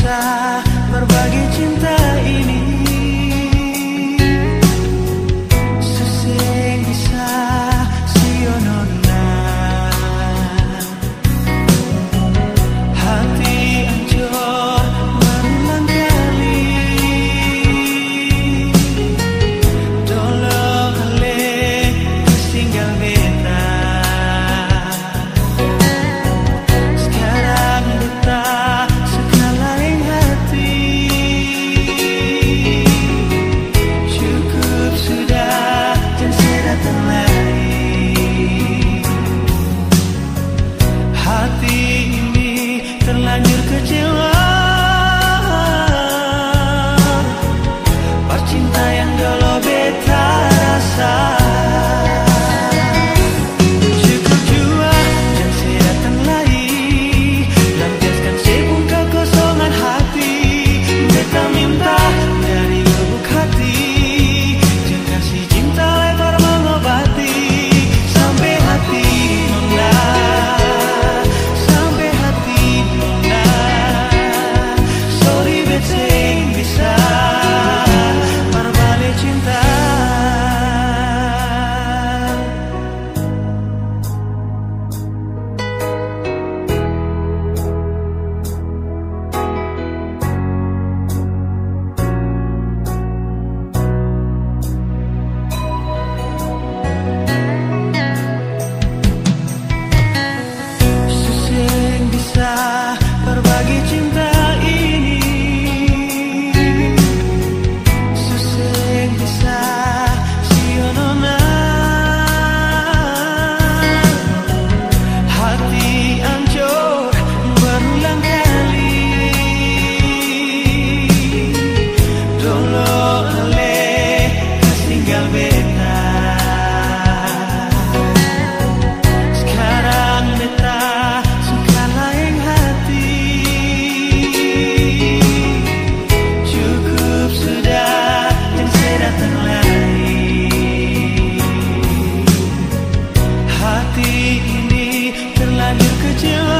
side till